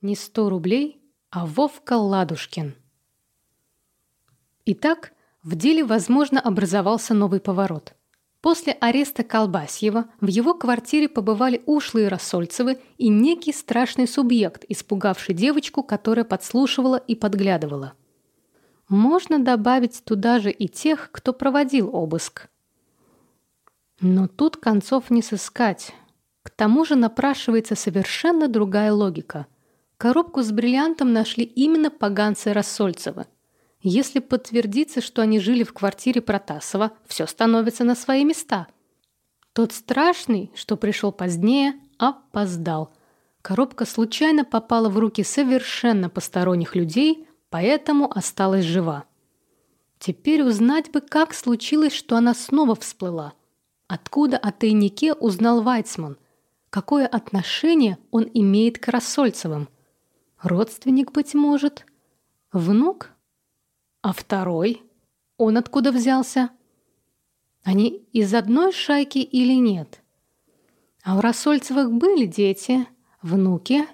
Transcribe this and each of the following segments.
Не сто рублей, а Вовка Ладушкин. Итак, в деле, возможно, образовался новый поворот. После ареста Колбасьева в его квартире побывали ушлые Рассольцевы и некий страшный субъект, испугавший девочку, которая подслушивала и подглядывала. Можно добавить туда же и тех, кто проводил обыск. Но тут концов не сыскать. К тому же напрашивается совершенно другая логика. Коробку с бриллиантом нашли именно поганцы Рассольцева. Если подтвердится, что они жили в квартире Протасова, все становится на свои места. Тот страшный, что пришел позднее, опоздал. Коробка случайно попала в руки совершенно посторонних людей, поэтому осталась жива. Теперь узнать бы, как случилось, что она снова всплыла. Откуда о тайнике узнал Вайцман? Какое отношение он имеет к Рассольцевым? Родственник, быть может? Внук? А второй? Он откуда взялся? Они из одной шайки или нет? А у Рассольцевых были дети, внуки?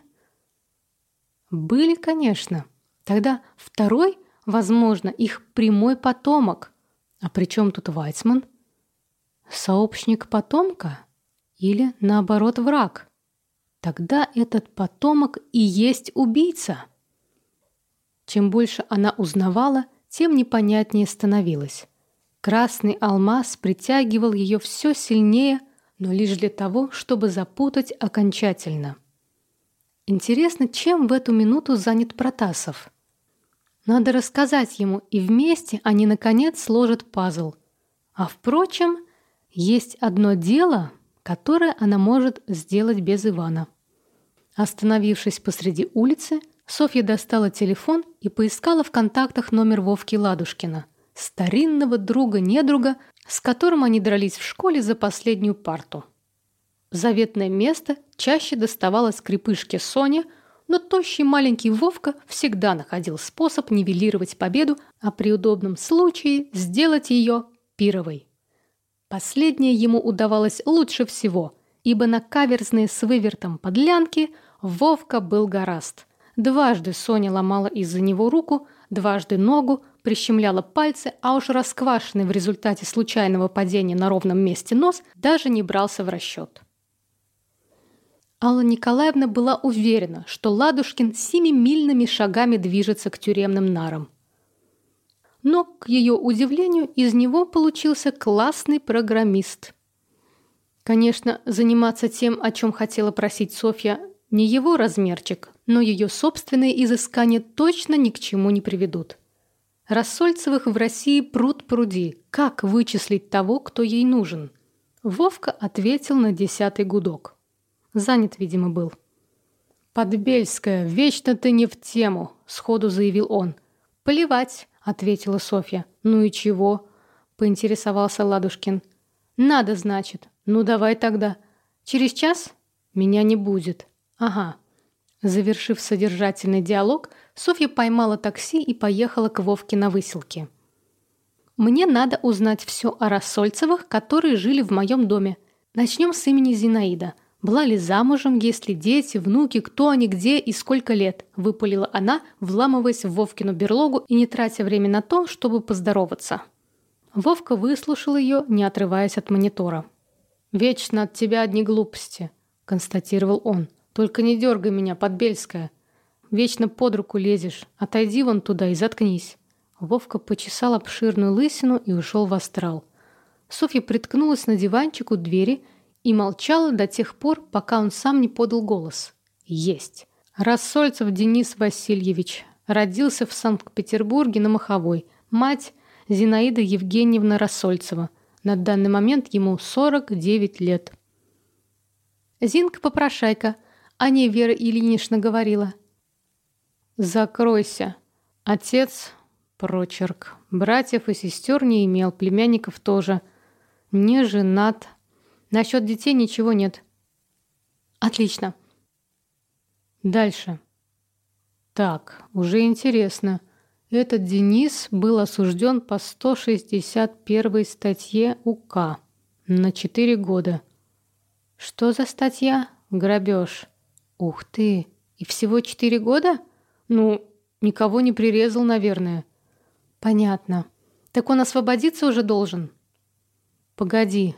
Были, конечно. Тогда второй, возможно, их прямой потомок. А при чем тут Вайцман? Сообщник потомка? Или, наоборот, враг? Тогда этот потомок и есть убийца. Чем больше она узнавала, тем непонятнее становилось. Красный алмаз притягивал ее все сильнее, но лишь для того, чтобы запутать окончательно. Интересно, чем в эту минуту занят Протасов? Надо рассказать ему, и вместе они, наконец, сложат пазл. А впрочем, есть одно дело, которое она может сделать без Ивана. Остановившись посреди улицы, Софья достала телефон и поискала в контактах номер Вовки Ладушкина, старинного друга-недруга, с которым они дрались в школе за последнюю парту. Заветное место чаще доставалось крепышке Соне, но тощий маленький Вовка всегда находил способ нивелировать победу, а при удобном случае сделать ее пировой. Последнее ему удавалось лучше всего, ибо на каверзные с вывертом подлянки Вовка был гораст. Дважды Соня ломала из-за него руку, дважды ногу, прищемляла пальцы, а уж расквашенный в результате случайного падения на ровном месте нос даже не брался в расчет. Алла Николаевна была уверена, что Ладушкин семимильными шагами движется к тюремным нарам но, к ее удивлению, из него получился классный программист. Конечно, заниматься тем, о чем хотела просить Софья, не его размерчик, но ее собственные изыскания точно ни к чему не приведут. Рассольцевых в России пруд пруди. Как вычислить того, кто ей нужен? Вовка ответил на десятый гудок. Занят, видимо, был. «Подбельская, вечно ты не в тему», — сходу заявил он. «Плевать ответила Софья. «Ну и чего?» — поинтересовался Ладушкин. «Надо, значит. Ну, давай тогда. Через час? Меня не будет. Ага». Завершив содержательный диалог, Софья поймала такси и поехала к Вовке на выселке. «Мне надо узнать все о Рассольцевых, которые жили в моем доме. Начнем с имени Зинаида. Была ли замужем, есть ли дети, внуки, кто они, где и сколько лет?» – выпалила она, вламываясь в Вовкину берлогу и не тратя время на то, чтобы поздороваться. Вовка выслушал ее, не отрываясь от монитора. «Вечно от тебя одни глупости», – констатировал он. «Только не дергай меня, Подбельская. Вечно под руку лезешь. Отойди вон туда и заткнись». Вовка почесал обширную лысину и ушел в астрал. Софья приткнулась на диванчик у двери – и молчала до тех пор, пока он сам не подал голос. Есть. Рассольцев Денис Васильевич родился в Санкт-Петербурге на Маховой. Мать Зинаида Евгеньевна Рассольцева. На данный момент ему 49 лет. Зинка-попрошайка. О ней Вера Ильинична говорила. «Закройся». Отец – прочерк. Братьев и сестер не имел, племянников тоже. Не женат, Насчет детей ничего нет. Отлично. Дальше. Так, уже интересно. Этот Денис был осужден по 161 статье УК на 4 года. Что за статья? Грабеж. Ух ты! И всего четыре года? Ну, никого не прирезал, наверное. Понятно. Так он освободиться уже должен? Погоди.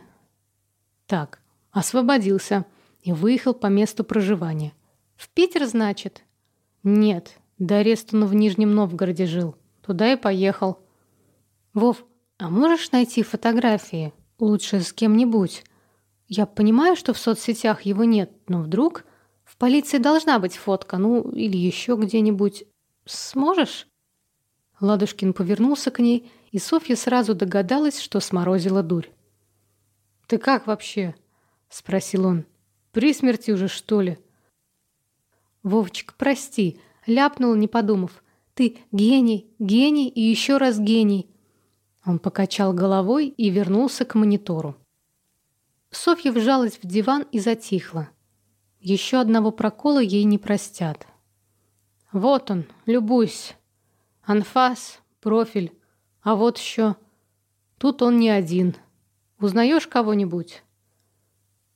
Так, освободился и выехал по месту проживания. В Питер, значит? Нет, до ареста он в Нижнем Новгороде жил. Туда и поехал. Вов, а можешь найти фотографии? Лучше с кем-нибудь. Я понимаю, что в соцсетях его нет, но вдруг в полиции должна быть фотка, ну или еще где-нибудь. Сможешь? Ладушкин повернулся к ней, и Софья сразу догадалась, что сморозила дурь. «Ты как вообще?» — спросил он. «При смерти уже, что ли?» «Вовчик, прости», — ляпнул, не подумав. «Ты гений, гений и еще раз гений». Он покачал головой и вернулся к монитору. Софья вжалась в диван и затихла. Еще одного прокола ей не простят. «Вот он, любуйся. Анфас, профиль. А вот еще. Тут он не один. Узнаешь кого-нибудь?»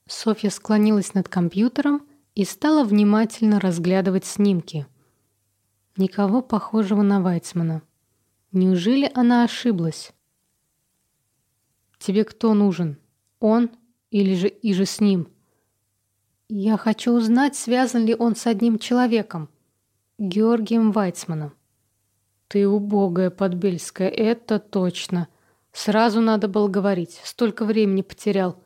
Софья склонилась над компьютером и стала внимательно разглядывать снимки. Никого похожего на Вайцмана. Неужели она ошиблась? «Тебе кто нужен? Он или же и же с ним?» «Я хочу узнать, связан ли он с одним человеком, Георгием Вайцманом». «Ты убогая, Подбельская, это точно. Сразу надо было говорить, столько времени потерял».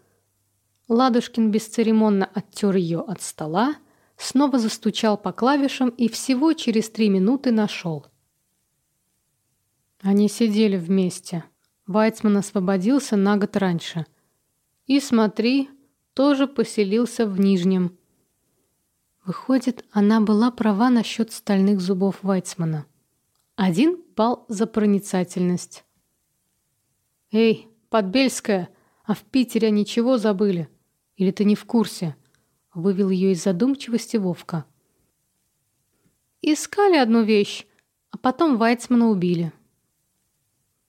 Ладушкин бесцеремонно оттер ее от стола, снова застучал по клавишам и всего через три минуты нашел. Они сидели вместе. Вайцман освободился на год раньше. И, смотри, тоже поселился в Нижнем. Выходит, она была права насчет стальных зубов Вайцмана. Один балл за проницательность. «Эй, Подбельская, а в Питере ничего забыли? Или ты не в курсе?» Вывел ее из задумчивости Вовка. «Искали одну вещь, а потом Вайцмана убили».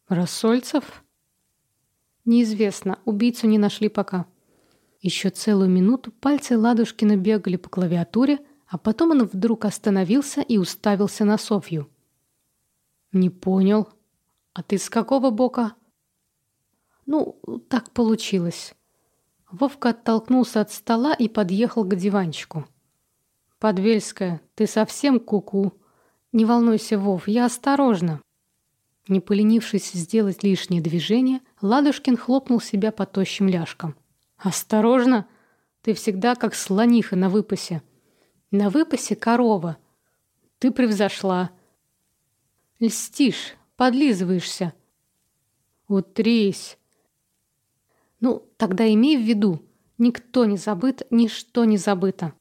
«Рассольцев?» «Неизвестно, убийцу не нашли пока». Еще целую минуту пальцы Ладушкина бегали по клавиатуре, а потом он вдруг остановился и уставился на Софью. «Не понял. А ты с какого бока?» «Ну, так получилось». Вовка оттолкнулся от стола и подъехал к диванчику. «Подвельская, ты совсем куку? -ку. Не волнуйся, Вов, я осторожно». Не поленившись сделать лишнее движение, Ладушкин хлопнул себя по тощим ляжкам. «Осторожно! Ты всегда как слониха на выпасе. На выпасе корова. Ты превзошла. Льстишь, подлизываешься. Утрись. Ну, тогда имей в виду, никто не забыт, ничто не забыто.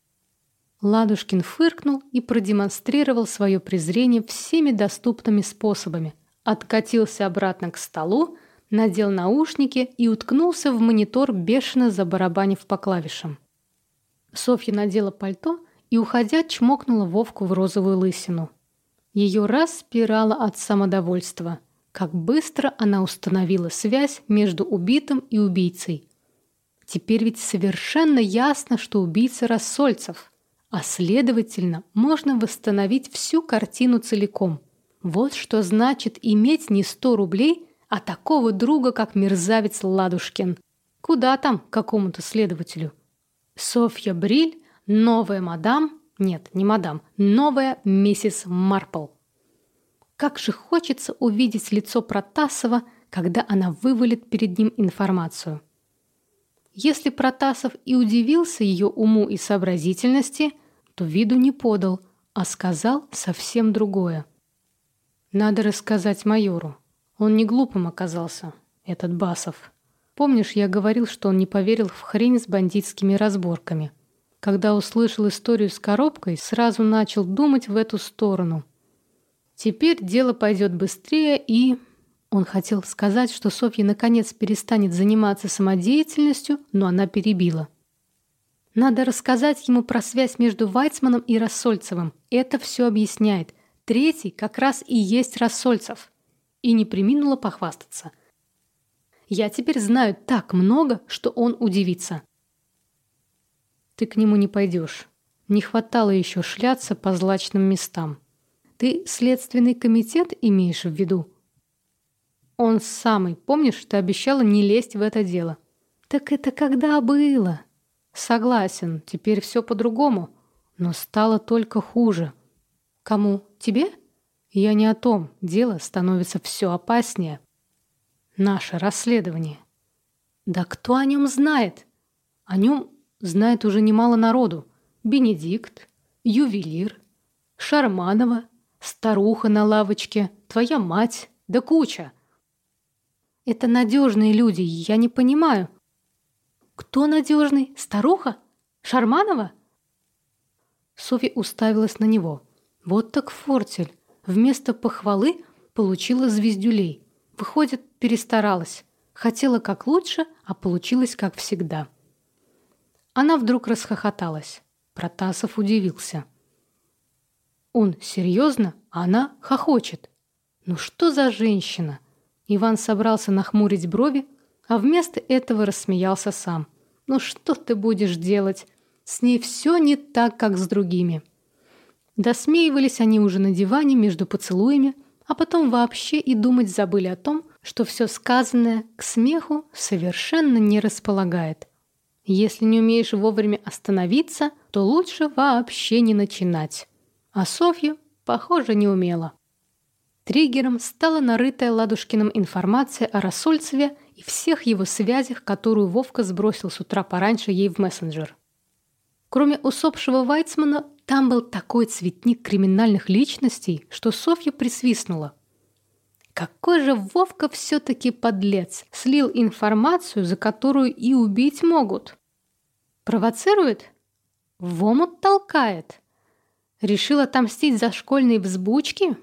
Ладушкин фыркнул и продемонстрировал свое презрение всеми доступными способами. Откатился обратно к столу, надел наушники и уткнулся в монитор, бешено забарабанив по клавишам. Софья надела пальто и, уходя, чмокнула Вовку в розовую лысину. Ее распирало от самодовольства. Как быстро она установила связь между убитым и убийцей. Теперь ведь совершенно ясно, что убийца Рассольцев, а следовательно, можно восстановить всю картину целиком. Вот что значит иметь не сто рублей, а такого друга, как мерзавец Ладушкин. Куда там какому-то следователю? Софья Бриль, новая мадам, нет, не мадам, новая миссис Марпл. Как же хочется увидеть лицо Протасова, когда она вывалит перед ним информацию. Если Протасов и удивился ее уму и сообразительности, то виду не подал, а сказал совсем другое. Надо рассказать майору. Он не глупым оказался, этот Басов. Помнишь, я говорил, что он не поверил в хрень с бандитскими разборками. Когда услышал историю с коробкой, сразу начал думать в эту сторону. Теперь дело пойдет быстрее и... Он хотел сказать, что Софья наконец перестанет заниматься самодеятельностью, но она перебила. Надо рассказать ему про связь между Вайцманом и Рассольцевым. Это все объясняет. Третий как раз и есть Рассольцев и не приминула похвастаться. «Я теперь знаю так много, что он удивится». «Ты к нему не пойдешь. Не хватало еще шляться по злачным местам. Ты следственный комитет имеешь в виду? Он самый. Помнишь, ты обещала не лезть в это дело? Так это когда было? Согласен, теперь все по-другому. Но стало только хуже. Кому? Тебе? Я не о том. Дело становится все опаснее. Наше расследование. Да кто о нем знает? О нем знает уже немало народу. Бенедикт, ювелир, Шарманова, старуха на лавочке, твоя мать, да куча. Это надежные люди, я не понимаю. Кто надежный? Старуха? Шарманова? Софья уставилась на него. Вот так фортель. Вместо похвалы получила звездюлей. Выходит, перестаралась. Хотела как лучше, а получилось как всегда. Она вдруг расхохоталась. Протасов удивился. Он серьезно, а она хохочет. Ну что за женщина? Иван собрался нахмурить брови, а вместо этого рассмеялся сам. Ну что ты будешь делать? С ней все не так, как с другими. Досмеивались они уже на диване между поцелуями, а потом вообще и думать забыли о том, что все сказанное к смеху совершенно не располагает. Если не умеешь вовремя остановиться, то лучше вообще не начинать. А Софья, похоже, не умела. Триггером стала нарытая Ладушкиным информация о Рассольцеве и всех его связях, которую Вовка сбросил с утра пораньше ей в мессенджер. Кроме усопшего Вайцмана, там был такой цветник криминальных личностей, что Софья присвистнула. Какой же Вовка все-таки подлец! Слил информацию, за которую и убить могут. Провоцирует? В омут толкает. Решил отомстить за школьные взбучки?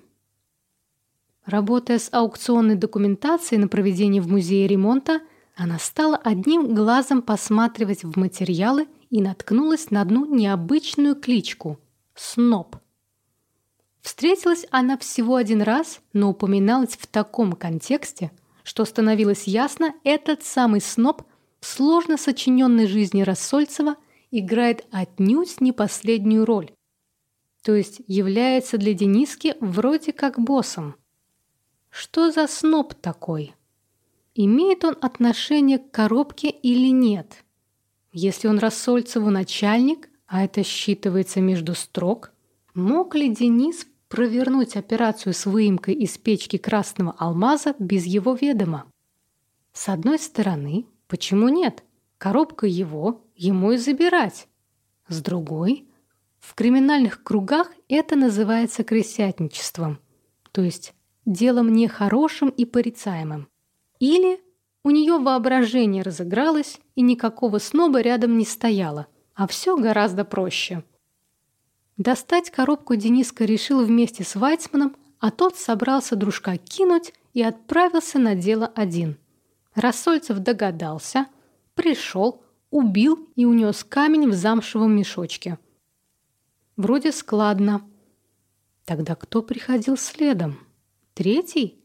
Работая с аукционной документацией на проведение в музее ремонта, она стала одним глазом посматривать в материалы и наткнулась на одну необычную кличку – Сноб. Встретилась она всего один раз, но упоминалась в таком контексте, что становилось ясно, этот самый сноб в сложно сочиненной жизни Рассольцева играет отнюдь не последнюю роль. То есть является для Дениски вроде как боссом. Что за сноб такой? Имеет он отношение к коробке или нет? Если он Рассольцеву начальник, а это считывается между строк, мог ли Денис провернуть операцию с выемкой из печки красного алмаза без его ведома. С одной стороны, почему нет? Коробка его, ему и забирать. С другой, в криминальных кругах это называется крысятничеством, то есть делом нехорошим и порицаемым. Или у нее воображение разыгралось, и никакого сноба рядом не стояло, а все гораздо проще – Достать коробку Дениска решил вместе с Вайцманом, а тот собрался дружка кинуть и отправился на дело один. Рассольцев догадался, пришел, убил и унес камень в замшевом мешочке. Вроде складно. Тогда кто приходил следом? Третий?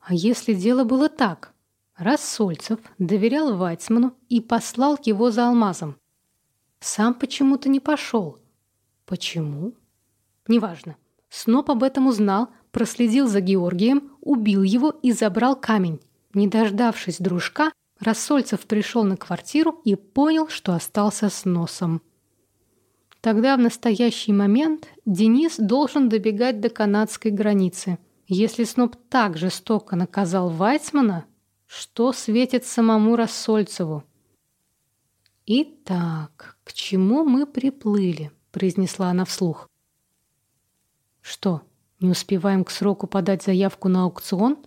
А если дело было так? Рассольцев доверял Вайцману и послал его за алмазом. Сам почему-то не пошел – Почему? Неважно. Сноп об этом узнал, проследил за Георгием, убил его и забрал камень. Не дождавшись дружка, Рассольцев пришел на квартиру и понял, что остался с носом. Тогда в настоящий момент Денис должен добегать до канадской границы. Если Сноп так жестоко наказал Вайцмана, что светит самому Рассольцеву? Итак, к чему мы приплыли? произнесла она вслух. Что, не успеваем к сроку подать заявку на аукцион?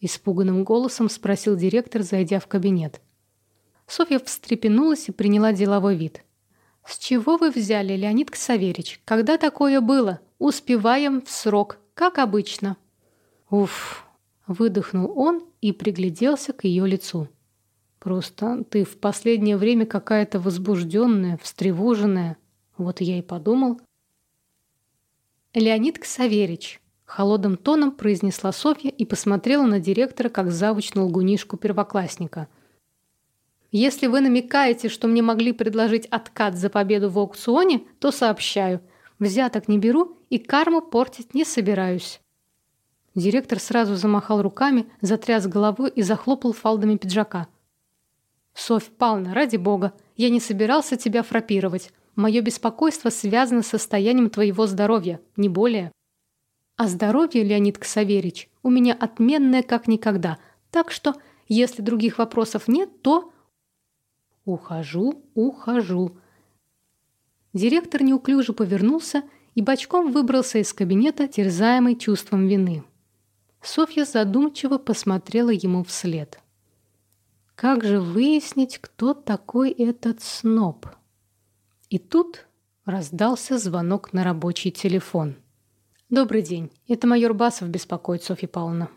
испуганным голосом спросил директор, зайдя в кабинет. Софья встрепенулась и приняла деловой вид. С чего вы взяли, Леонид Ксаверич? Когда такое было? Успеваем в срок, как обычно. Уф, выдохнул он и пригляделся к ее лицу. Просто ты в последнее время какая-то возбужденная, встревоженная. Вот я и подумал. Леонид Ксаверич. Холодным тоном произнесла Софья и посмотрела на директора, как завуч на лгунишку первоклассника. Если вы намекаете, что мне могли предложить откат за победу в аукционе, то сообщаю. Взяток не беру и карму портить не собираюсь. Директор сразу замахал руками, затряс головой и захлопал фалдами пиджака. «Софь Павловна, ради бога, я не собирался тебя фрапировать. Мое беспокойство связано с состоянием твоего здоровья, не более». «А здоровье, Леонид Ксаверич, у меня отменное как никогда, так что, если других вопросов нет, то...» «Ухожу, ухожу». Директор неуклюже повернулся и бочком выбрался из кабинета, терзаемый чувством вины. Софья задумчиво посмотрела ему вслед. Как же выяснить, кто такой этот сноб? И тут раздался звонок на рабочий телефон. «Добрый день. Это майор Басов беспокоит, Софья Павловна».